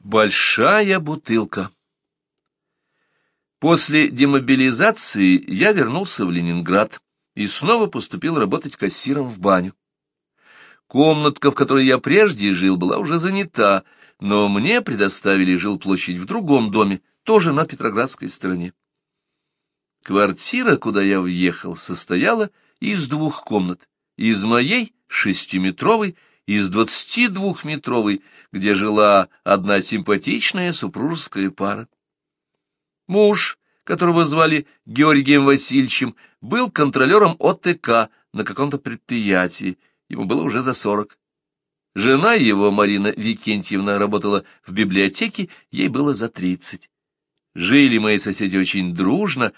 Большая бутылка. После демобилизации я вернулся в Ленинград и снова поступил работать кассиром в баню. Комнатка, в которой я прежде жил, была уже занята, но мне предоставили жилплощадь в другом доме, тоже на Петроградской стороне. Квартира, куда я въехал, состояла из двух комнат, из моей шестиметровой из двадцати двухметровой, где жила одна симпатичная супружеская пара. Муж, которого звали Георгием Васильевичем, был контролером ОТК на каком-то предприятии, ему было уже за сорок. Жена его, Марина Викентьевна, работала в библиотеке, ей было за тридцать. Жили мои соседи очень дружно,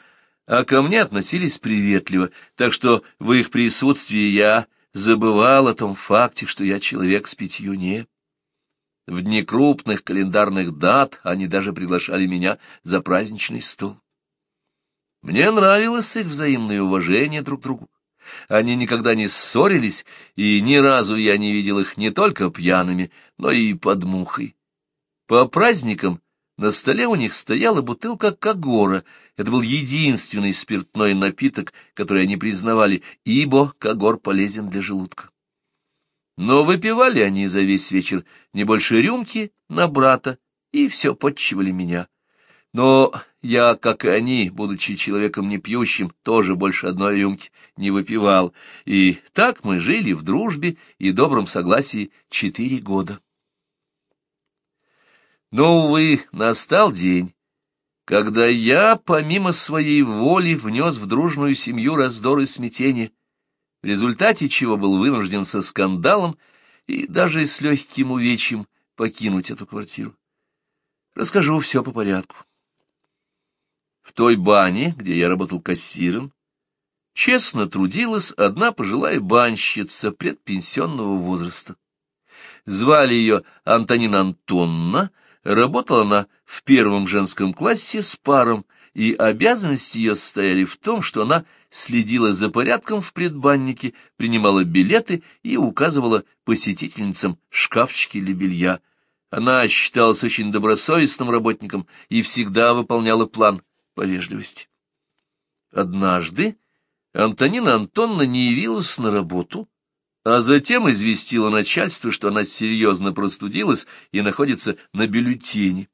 а ко мне относились приветливо, так что в их присутствии я забывал о том факте, что я человек с пятью «не». В дни крупных календарных дат они даже приглашали меня за праздничный стол. Мне нравилось их взаимное уважение друг к другу. Они никогда не ссорились, и ни разу я не видел их не только пьяными, но и под мухой. По праздникам на столе у них стояла бутылка Кагора. Это был единственный спиртной напиток, который они признавали, ибо Кагор полезен для желудка. Но выпивали они за весь вечер не больше рюмки на брата, и все подчивали меня. Но я, как и они, будучи человеком не пьющим, тоже больше одной рюмки не выпивал, и так мы жили в дружбе и добром согласии четыре года. Но, увы, настал день, когда я, помимо своей воли, внес в дружную семью раздор и смятение, в результате чего был вынужден со скандалом и даже с легким увечьем покинуть эту квартиру. Расскажу все по порядку. В той бане, где я работал кассиром, честно трудилась одна пожилая банщица предпенсионного возраста. Звали ее Антонина Антонна, Работала она в первом женском классе с паром, и обязанности ее состояли в том, что она следила за порядком в предбаннике, принимала билеты и указывала посетительницам шкафчики для белья. Она считалась очень добросовестным работником и всегда выполняла план по вежливости. Однажды Антонина Антонна не явилась на работу, а затем известила начальство, что она серьезно простудилась и находится на бюллетене.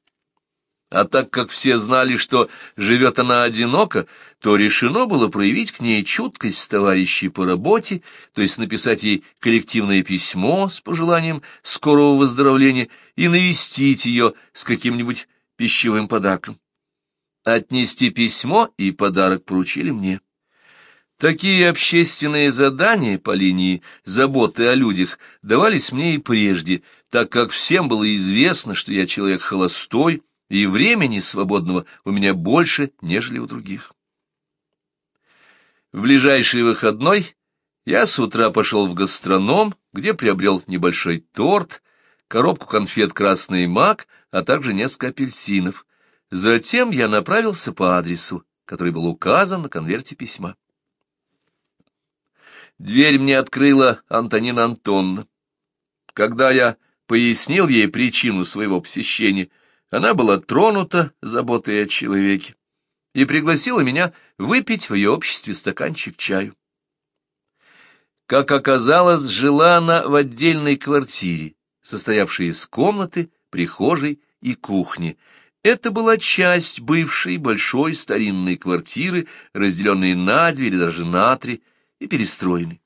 А так как все знали, что живет она одиноко, то решено было проявить к ней чуткость товарищей по работе, то есть написать ей коллективное письмо с пожеланием скорого выздоровления и навестить ее с каким-нибудь пищевым подарком. Отнести письмо и подарок поручили мне. Такие общественные задания по линии заботы о людях давались мне и прежде, так как всем было известно, что я человек холостой, и времени свободного у меня больше, нежели у других. В ближайший выходной я с утра пошел в гастроном, где приобрел небольшой торт, коробку конфет «Красный мак», а также несколько апельсинов. Затем я направился по адресу, который был указан на конверте письма. Дверь мне открыла Антонина Антонна. Когда я пояснил ей причину своего посещения, она была тронута заботой о человеке и пригласила меня выпить в ее обществе стаканчик чаю. Как оказалось, жила она в отдельной квартире, состоявшей из комнаты, прихожей и кухни. Это была часть бывшей большой старинной квартиры, разделенной на две или даже на три, и перестроены.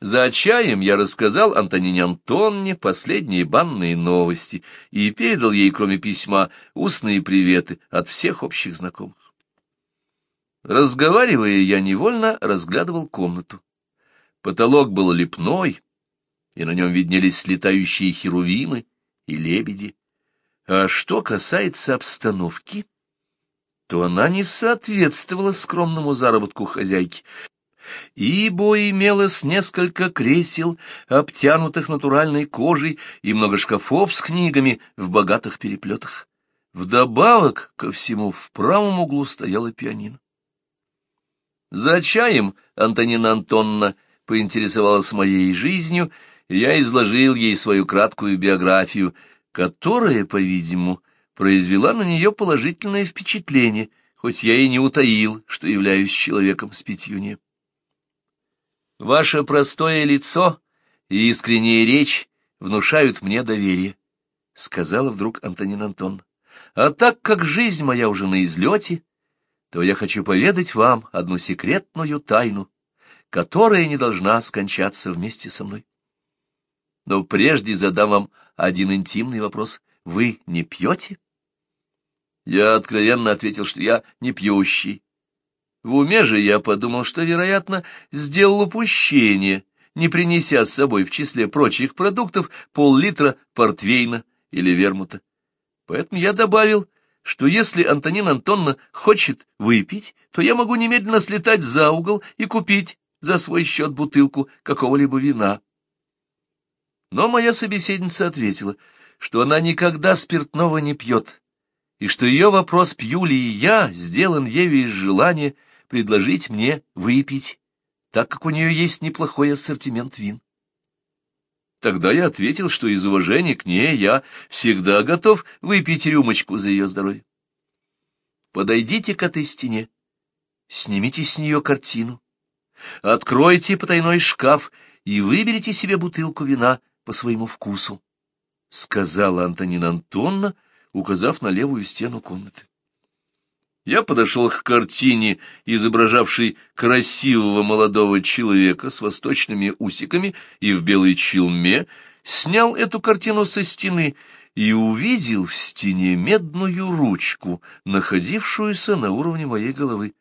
За чаем я рассказал Антонине Антонне последние банные новости и передал ей, кроме письма, устные приветы от всех общих знакомых. Разговаривая, я невольно разглядывал комнату. Потолок был лепной, и на нем виднелись летающие херувимы и лебеди. А что касается обстановки, то она не соответствовала скромному заработку хозяйки, ибо имелось несколько кресел, обтянутых натуральной кожей, и много шкафов с книгами в богатых переплетах. Вдобавок ко всему в правом углу стояла пианино. За чаем Антонина Антонна поинтересовалась моей жизнью, и я изложил ей свою краткую биографию — которая, по-видимому, произвела на нее положительное впечатление, хоть я и не утаил, что являюсь человеком с питьюне. Ваше простое лицо и искренняя речь внушают мне доверие, — сказала вдруг Антонин Антон. А так как жизнь моя уже на излете, то я хочу поведать вам одну секретную тайну, которая не должна скончаться вместе со мной. Но прежде задам вам один интимный вопрос. Вы не пьете? Я откровенно ответил, что я не пьющий. В уме же я подумал, что, вероятно, сделал упущение, не принеся с собой в числе прочих продуктов пол-литра портвейна или вермута. Поэтому я добавил, что если Антонина Антонна хочет выпить, то я могу немедленно слетать за угол и купить за свой счет бутылку какого-либо вина. Но моя собеседница ответила, что она никогда спиртного не пьет, и что ее вопрос, пью ли я, сделан ею из желания предложить мне выпить, так как у нее есть неплохой ассортимент вин. Тогда я ответил, что из уважения к ней я всегда готов выпить рюмочку за ее здоровье. Подойдите к этой стене, снимите с нее картину, откройте потайной шкаф и выберите себе бутылку вина по своему вкусу, — сказала Антонина Антонна, — указав на левую стену комнаты. Я подошел к картине, изображавшей красивого молодого человека с восточными усиками и в белой челме, снял эту картину со стены и увидел в стене медную ручку, находившуюся на уровне моей головы.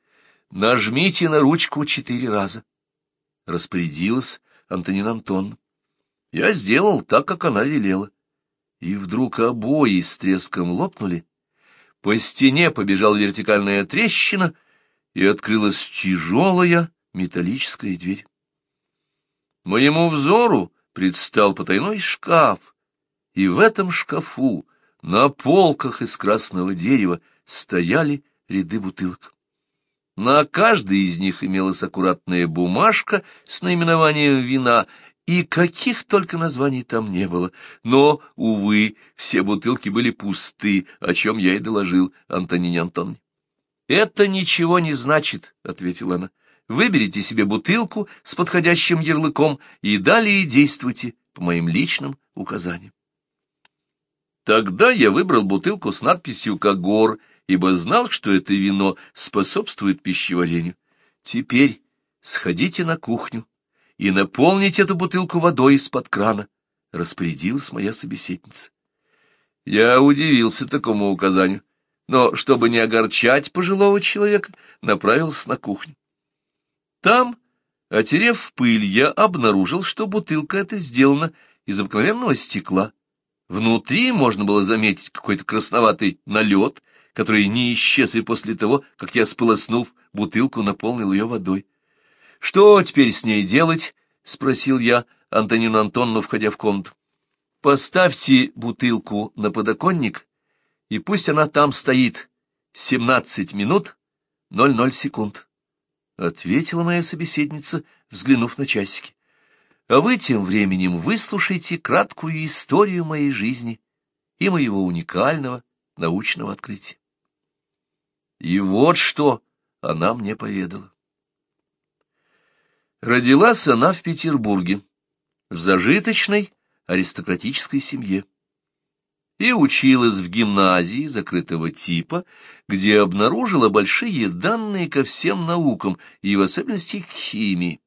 «Нажмите на ручку четыре раза», — распорядилась Антонин Антон. Я сделал так, как она велела и вдруг обои с треском лопнули, по стене побежала вертикальная трещина, и открылась тяжелая металлическая дверь. Моему взору предстал потайной шкаф, и в этом шкафу на полках из красного дерева стояли ряды бутылок. На каждой из них имелась аккуратная бумажка с наименованием вина и каких только названий там не было. Но, увы, все бутылки были пусты, о чем я и доложил Антонине Антоновне. — Это ничего не значит, — ответила она. — Выберите себе бутылку с подходящим ярлыком и далее действуйте по моим личным указаниям. Тогда я выбрал бутылку с надписью «Кагор», ибо знал, что это вино способствует пищеварению. Теперь сходите на кухню и наполнить эту бутылку водой из-под крана, — распорядилась моя собеседница. Я удивился такому указанию, но, чтобы не огорчать пожилого человека, направился на кухню. Там, отерев пыль, я обнаружил, что бутылка эта сделана из обыкновенного стекла. Внутри можно было заметить какой-то красноватый налет, который не исчез и после того, как я, сполоснув бутылку, наполнил ее водой. — Что теперь с ней делать? — спросил я Антонину Антонну, входя в комнату. — Поставьте бутылку на подоконник, и пусть она там стоит семнадцать минут ноль ноль секунд, — ответила моя собеседница, взглянув на часики. — А вы тем временем выслушайте краткую историю моей жизни и моего уникального научного открытия. И вот что она мне поведала. Родилась она в Петербурге, в зажиточной аристократической семье, и училась в гимназии закрытого типа, где обнаружила большие данные ко всем наукам и в особенности к химии.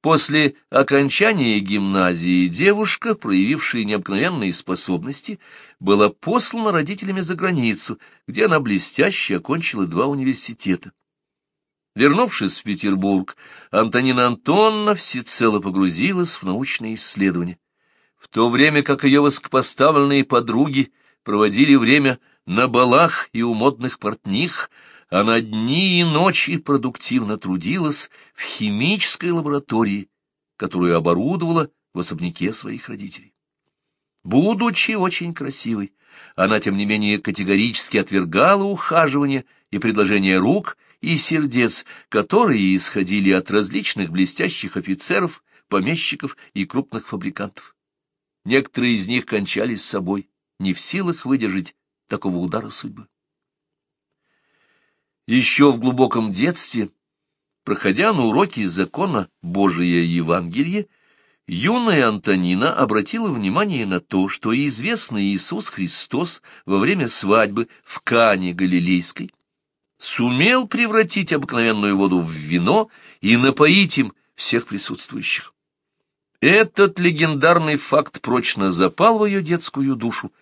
После окончания гимназии девушка, проявившая необыкновенные способности, была послана родителями за границу, где она блестяще окончила два университета. Вернувшись в Петербург, Антонина Антонна всецело погрузилась в научные исследования, в то время как ее воскопоставленные подруги проводили время на балах и у модных портних, она дни и ночи продуктивно трудилась в химической лаборатории, которую оборудовала в особняке своих родителей. Будучи очень красивой, она, тем не менее, категорически отвергала ухаживание и предложения рук и сердец, которые исходили от различных блестящих офицеров, помещиков и крупных фабрикантов. некоторые из них кончались собой, не в силах выдержать такого удара судьбы. Еще в глубоком детстве, проходя на уроки закона Божия Евангелие, юная Антонина обратила внимание на то, что известный Иисус Христос во время свадьбы в Кане Галилейской сумел превратить обыкновенную воду в вино и напоить им всех присутствующих. Этот легендарный факт прочно запал в ее детскую душу,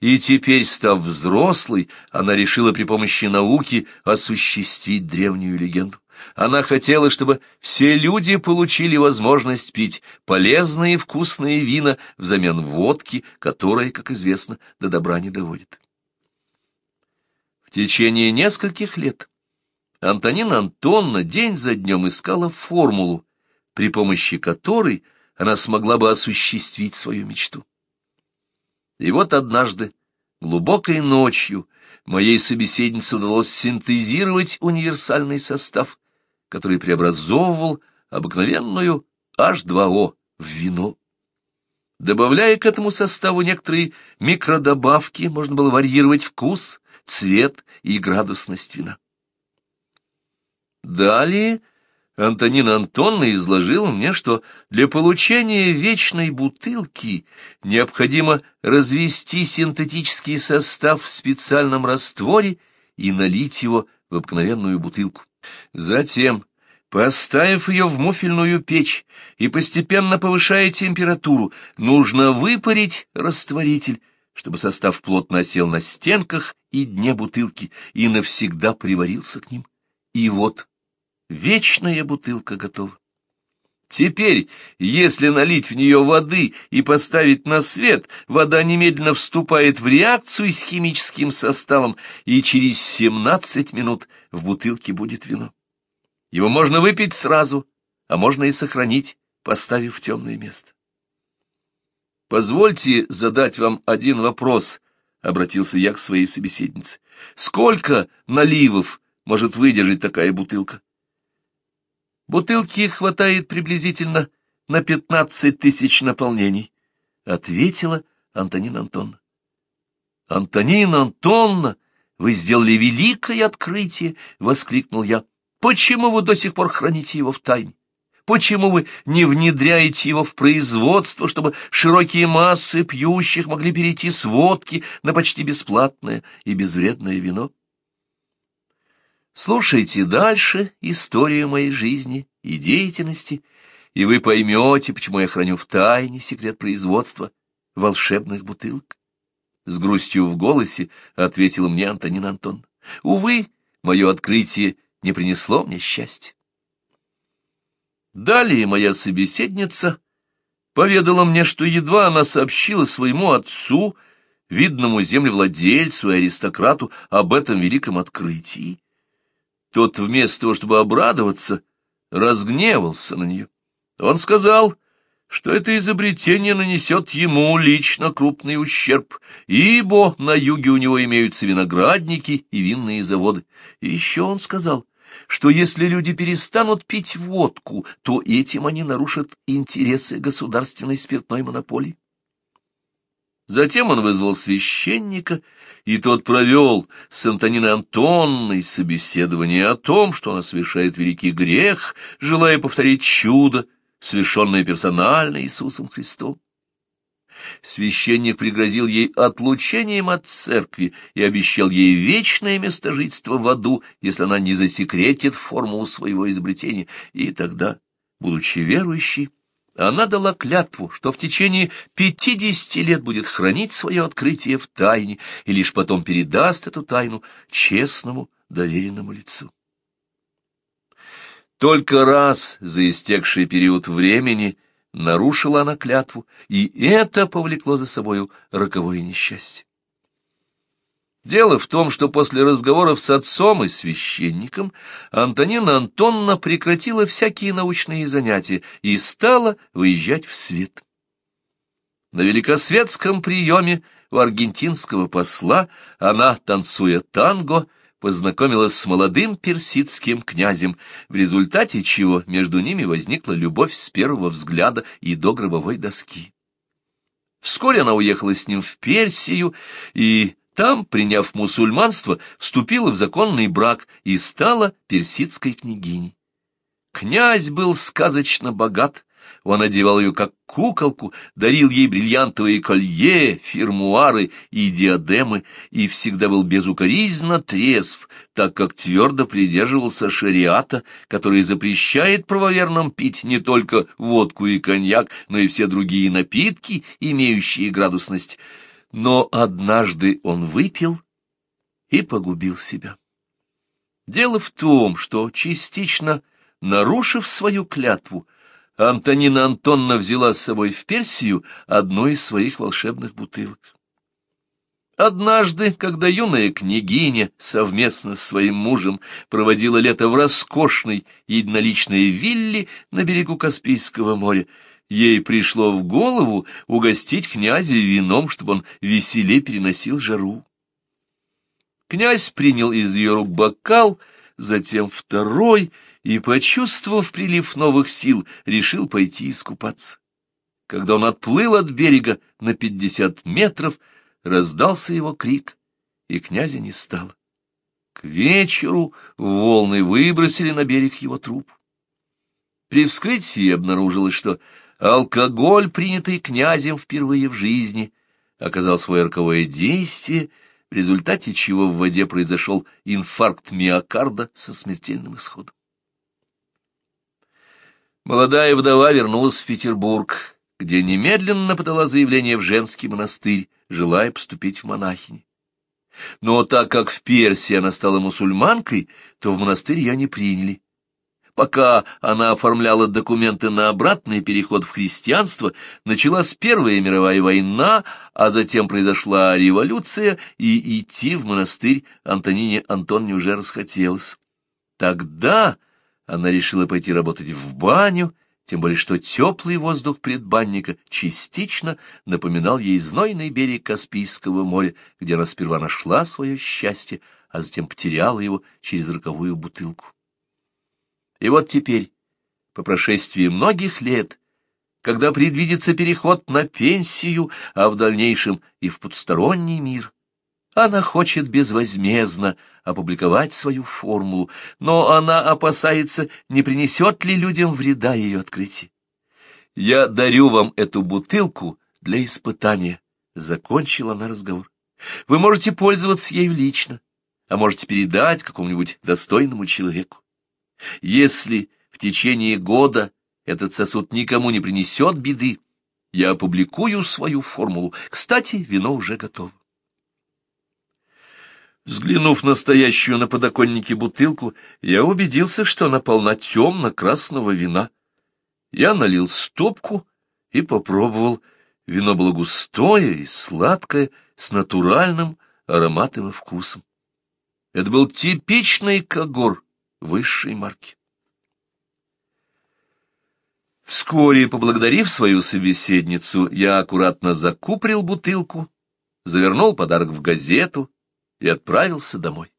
и теперь, став взрослой, она решила при помощи науки осуществить древнюю легенду. Она хотела, чтобы все люди получили возможность пить полезные и вкусные вина взамен водки, которая, как известно, до добра не доводит. Течение нескольких лет Антонина Антонна день за днем искала формулу, при помощи которой она смогла бы осуществить свою мечту. И вот однажды, глубокой ночью, моей собеседнице удалось синтезировать универсальный состав, который преобразовывал обыкновенную H2O в вино. Добавляя к этому составу некоторые микродобавки, можно было варьировать вкус, цвет и градусность вина. Далее Антонина Антонна изложила мне, что для получения вечной бутылки необходимо развести синтетический состав в специальном растворе и налить его в обыкновенную бутылку. Затем, поставив ее в муфельную печь и постепенно повышая температуру, нужно выпарить растворитель, чтобы состав плотно осел на стенках и дне бутылки и навсегда приварился к ним. И вот вечная бутылка готова. Теперь, если налить в нее воды и поставить на свет, вода немедленно вступает в реакцию с химическим составом, и через 17 минут в бутылке будет вино. Его можно выпить сразу, а можно и сохранить, поставив в темное место. «Позвольте задать вам один вопрос», — обратился я к своей собеседнице. «Сколько наливов может выдержать такая бутылка?» Бутылки хватает приблизительно на пятнадцать тысяч наполнений, — ответила Антонина Антонна. — Антонина Антонна, вы сделали великое открытие! — воскликнул я. — Почему вы до сих пор храните его в тайне? Почему вы не внедряете его в производство, чтобы широкие массы пьющих могли перейти с водки на почти бесплатное и безвредное вино? Слушайте дальше историю моей жизни и деятельности, и вы поймете, почему я храню в тайне секрет производства волшебных бутылок. С грустью в голосе ответила мне Антонин Антон. Увы, мое открытие не принесло мне счастья. Далее моя собеседница поведала мне, что едва она сообщила своему отцу, видному землевладельцу и аристократу, об этом великом открытии, тот вместо того, чтобы обрадоваться, разгневался на нее. Он сказал, что это изобретение нанесет ему лично крупный ущерб, ибо на юге у него имеются виноградники и винные заводы. И еще он сказал, что если люди перестанут пить водку, то этим они нарушат интересы государственной спиртной монополии. Затем он вызвал священника, и тот провел с Антониной Антонной собеседование о том, что она совершает великий грех, желая повторить чудо, совершенное персонально Иисусом Христом. Священник пригрозил ей отлучением от церкви и обещал ей вечное место жительства в аду, если она не засекретит формулу своего изобретения, и тогда, будучи верующей, она дала клятву, что в течение пятидесяти лет будет хранить свое открытие в тайне и лишь потом передаст эту тайну честному, доверенному лицу. Только раз за истекший период времени нарушила она клятву, и это повлекло за собою роковое несчастье. Дело в том, что после разговоров с отцом и священником Антонина Антонна прекратила всякие научные занятия и стала выезжать в свет. На великосветском приеме у аргентинского посла она, танцуя танго, познакомилась с молодым персидским князем, в результате чего между ними возникла любовь с первого взгляда и до гробовой доски. Вскоре она уехала с ним в Персию, и там, приняв мусульманство, вступила в законный брак и стала персидской княгиней. Князь был сказочно богат, он одевал ее как куколку, дарил ей бриллиантовые колье, фирмуары и диадемы, и всегда был безукоризненно трезв, так как твердо придерживался шариата, который запрещает правоверным пить не только водку и коньяк, но и все другие напитки, имеющие градусность. Но однажды он выпил и погубил себя. Дело в том, что частично, нарушив свою клятву, Антонина Антонна взяла с собой в Персию одну из своих волшебных бутылок. Однажды, когда юная княгиня совместно с своим мужем проводила лето в роскошной единоличной вилле на берегу Каспийского моря, ей пришло в голову угостить князя вином, чтобы он веселее переносил жару. Князь принял из ее рук бокал, затем второй — и, почувствовав прилив новых сил, решил пойти искупаться. Когда он отплыл от берега на пятьдесят метров, раздался его крик, и князя не стало. К вечеру волны выбросили на берег его труп. При вскрытии обнаружилось, что алкоголь, принятый князем впервые в жизни, оказал свое роковое действие, в результате чего в воде произошел инфаркт миокарда со смертельным исходом. Молодая вдова вернулась в Петербург, где немедленно подала заявление в женский монастырь, желая поступить в монахини. Но так как в Персии она стала мусульманкой, то в монастырь ее не приняли. Пока она оформляла документы на обратный переход в христианство, началась Первая мировая война, а затем произошла революция, и идти в монастырь Антонине Антонне уже расхотелось. Тогда она решила пойти работать в баню, тем более что теплый воздух предбанника частично напоминал ей знойный берег Каспийского моря, где она сперва нашла свое счастье, а затем потеряла его через роковую бутылку. И вот теперь, по прошествии многих лет, когда предвидится переход на пенсию, а в дальнейшем и в подсторонний мир, она хочет безвозмездно опубликовать свою формулу, но она опасается, не принесет ли людям вреда ее открытие. «Я дарю вам эту бутылку для испытания», — закончила она разговор. «Вы можете пользоваться ею лично, а можете передать какому-нибудь достойному человеку. Если в течение года этот сосуд никому не принесет беды, я опубликую свою формулу. Кстати, вино уже готово. Взглянув на стоящую на подоконнике бутылку, я убедился, что она полна темно-красного вина. Я налил стопку и попробовал. Вино было густое и сладкое, с натуральным ароматом и вкусом. Это был типичный когор высшей марки. Вскоре, поблагодарив свою собеседницу, я аккуратно закуприл бутылку, завернул подарок в газету, и отправился домой.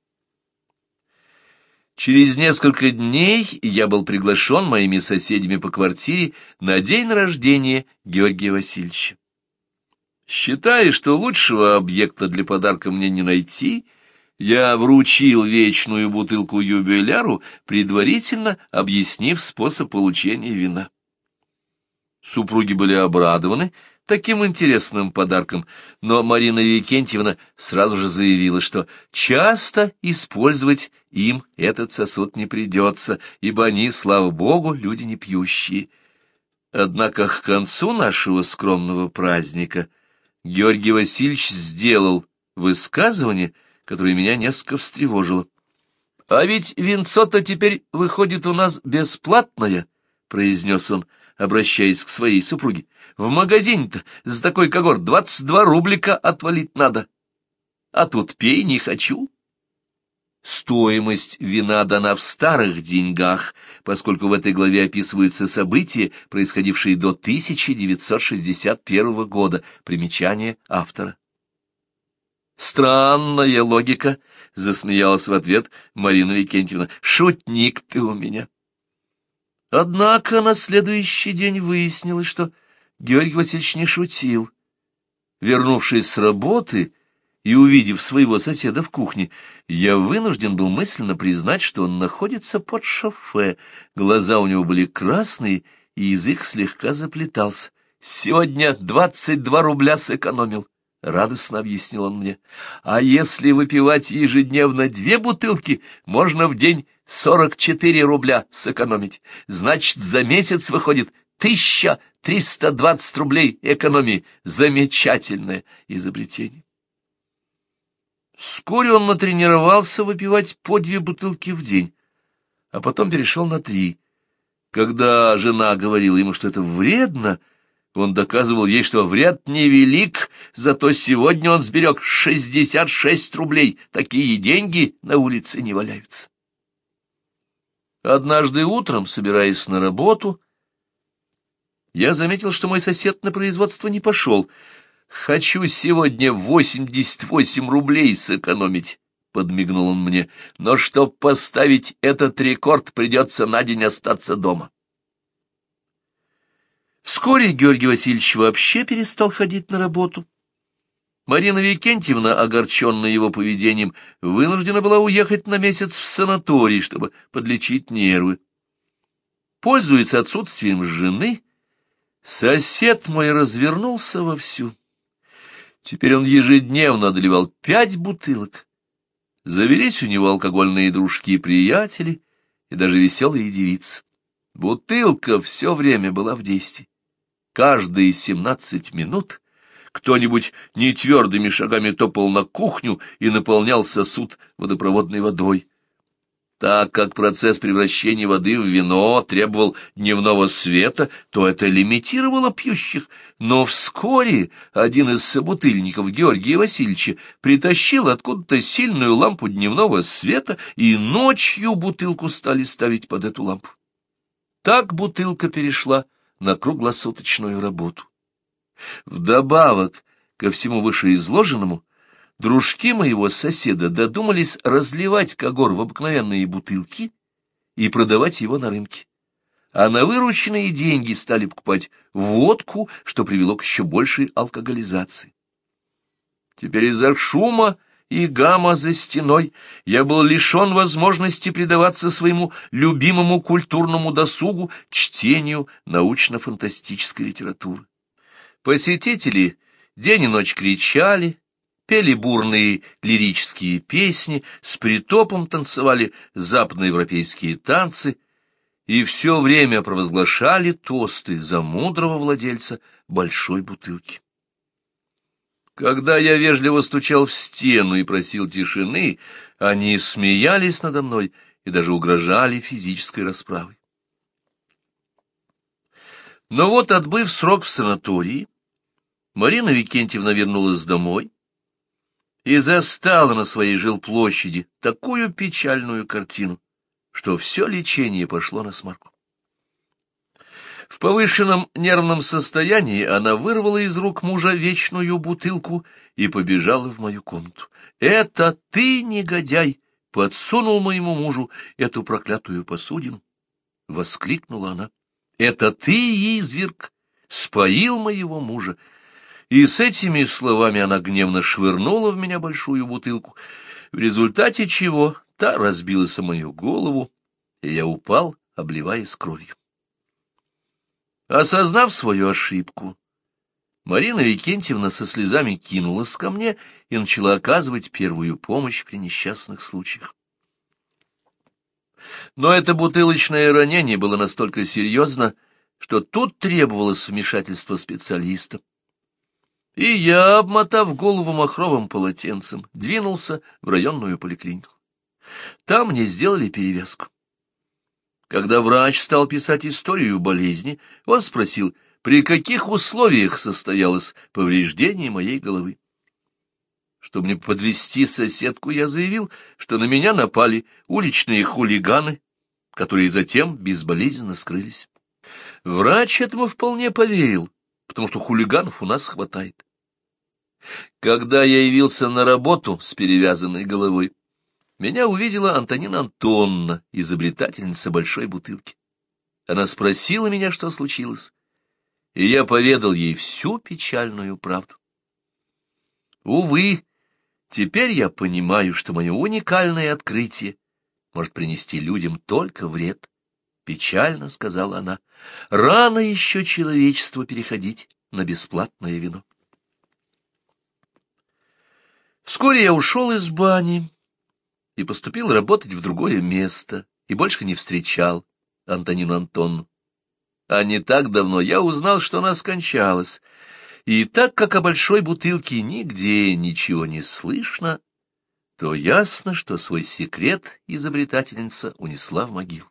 Через несколько дней я был приглашен моими соседями по квартире на день рождения Георгия Васильевича. Считая, что лучшего объекта для подарка мне не найти, я вручил вечную бутылку юбиляру, предварительно объяснив способ получения вина. Супруги были обрадованы, таким интересным подарком, но Марина Викентьевна сразу же заявила, что часто использовать им этот сосуд не придется, ибо они, слава богу, люди не пьющие. Однако к концу нашего скромного праздника Георгий Васильевич сделал высказывание, которое меня несколько встревожило. «А ведь винцо-то теперь выходит у нас бесплатное», — произнес он, обращаясь к своей супруге. В магазине-то за такой когор двадцать два рублика отвалить надо. А тут пей не хочу. Стоимость вина дана в старых деньгах, поскольку в этой главе описываются события, происходившие до 1961 года. Примечание автора. «Странная логика», — засмеялась в ответ Марина Викентьевна. «Шутник ты у меня». Однако на следующий день выяснилось, что Георгий Васильевич не шутил. Вернувшись с работы и увидев своего соседа в кухне, я вынужден был мысленно признать, что он находится под шофе. Глаза у него были красные, и язык слегка заплетался. «Сегодня двадцать два рубля сэкономил», — радостно объяснил он мне. «А если выпивать ежедневно две бутылки, можно в день сорок четыре рубля сэкономить. Значит, за месяц выходит тысяча триста двадцать рублей экономии. Замечательное изобретение». Вскоре он натренировался выпивать по две бутылки в день, а потом перешел на три. Когда жена говорила ему, что это вредно, он доказывал ей, что вред невелик, зато сегодня он сберег шестьдесят шесть рублей. Такие деньги на улице не валяются. Однажды утром, собираясь на работу, я заметил, что мой сосед на производство не пошел — «Хочу сегодня восемьдесят восемь рублей сэкономить», — подмигнул он мне, «но чтоб поставить этот рекорд, придется на день остаться дома». Вскоре Георгий Васильевич вообще перестал ходить на работу. Марина Викентьевна, огорченная его поведением, вынуждена была уехать на месяц в санаторий, чтобы подлечить нервы. Пользуясь отсутствием жены, сосед мой развернулся вовсю. Теперь он ежедневно одолевал пять бутылок. Завелись у него алкогольные дружки и приятели, и даже веселые девицы. Бутылка все время была в действии. Каждые семнадцать минут кто-нибудь нетвердыми шагами топал на кухню и наполнял сосуд водопроводной водой. Так как процесс превращения воды в вино требовал дневного света, то это лимитировало пьющих, но вскоре один из собутыльников Георгия Васильевича притащил откуда-то сильную лампу дневного света, и ночью бутылку стали ставить под эту лампу. Так бутылка перешла на круглосуточную работу. Вдобавок ко всему вышеизложенному, дружки моего соседа додумались разливать когор в обыкновенные бутылки и продавать его на рынке. А на вырученные деньги стали покупать водку, что привело к еще большей алкоголизации. Теперь из-за шума и гамма за стеной я был лишен возможности предаваться своему любимому культурному досугу, чтению научно-фантастической литературы. Посетители день и ночь кричали, пели бурные лирические песни, с притопом танцевали западноевропейские танцы и все время провозглашали тосты за мудрого владельца большой бутылки. Когда я вежливо стучал в стену и просил тишины, они смеялись надо мной и даже угрожали физической расправой. Но вот, отбыв срок в санатории, Марина Викентьевна вернулась домой, и застала на своей жилплощади такую печальную картину, что все лечение пошло на смарку. В повышенном нервном состоянии она вырвала из рук мужа вечную бутылку и побежала в мою комнату. «Это ты, негодяй, подсунул моему мужу эту проклятую посудину!» — воскликнула она. «Это ты, изверг, споил моего мужа!» И с этими словами она гневно швырнула в меня большую бутылку, в результате чего та разбилась о мою голову, и я упал, обливаясь кровью. Осознав свою ошибку, Марина Викентьевна со слезами кинулась ко мне и начала оказывать первую помощь при несчастных случаях. Но это бутылочное ранение было настолько серьезно, что тут требовалось вмешательство специалиста. И я, обмотав голову махровым полотенцем, двинулся в районную поликлинику. Там мне сделали перевязку. Когда врач стал писать историю болезни, он спросил, при каких условиях состоялось повреждение моей головы. Чтобы не подвести соседку, я заявил, что на меня напали уличные хулиганы, которые затем безболезненно скрылись. Врач этому вполне поверил, потому что хулиганов у нас хватает. Когда я явился на работу с перевязанной головой, меня увидела Антонина Антонна, изобретательница большой бутылки. Она спросила меня, что случилось, и я поведал ей всю печальную правду. Увы, теперь я понимаю, что мое уникальное открытие может принести людям только вред. Печально сказала она. Рано еще человечеству переходить на бесплатное вино. Вскоре я ушел из бани и поступил работать в другое место, и больше не встречал Антонину Антонну. А не так давно я узнал, что она скончалась, и так как о большой бутылке нигде ничего не слышно, то ясно, что свой секрет изобретательница унесла в могилу.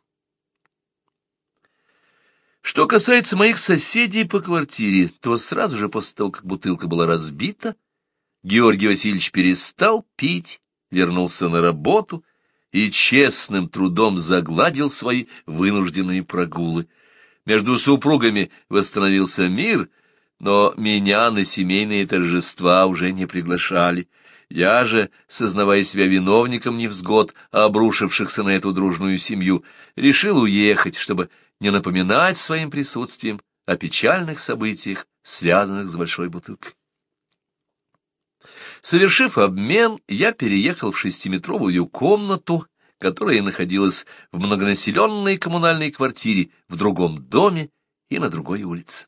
Что касается моих соседей по квартире, то сразу же после того, как бутылка была разбита, Георгий Васильевич перестал пить вернулся на работу и честным трудом загладил свои вынужденные прогулы. Между супругами восстановился мир, но меня на семейные торжества уже не приглашали. Я же, сознавая себя виновником невзгод, обрушившихся на эту дружную семью, решил уехать, чтобы не напоминать своим присутствием о печальных событиях, связанных с большой бутылкой. Совершив обмен, я переехал в шестиметровую комнату, которая находилась в многонаселенной коммунальной квартире в другом доме и на другой улице.